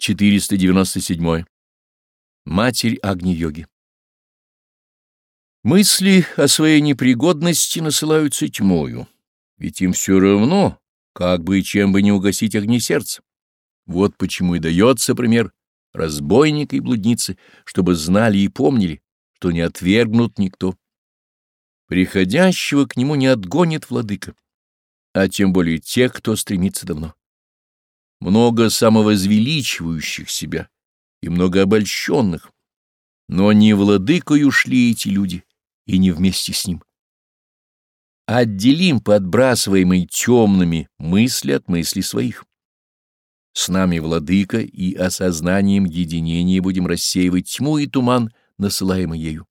497. Матерь Агни-йоги. Мысли о своей непригодности насылаются тьмою, ведь им все равно, как бы и чем бы не угасить огни сердца. Вот почему и дается пример разбойника и блудницы, чтобы знали и помнили, что не отвергнут никто. Приходящего к нему не отгонит владыка, а тем более тех, кто стремится давно много самовозвеличивающих себя и много обольщенных, но не владыкою шли эти люди и не вместе с ним. Отделим подбрасываемые темными мысли от мыслей своих. С нами владыка и осознанием единения будем рассеивать тьму и туман, насылаемый ею.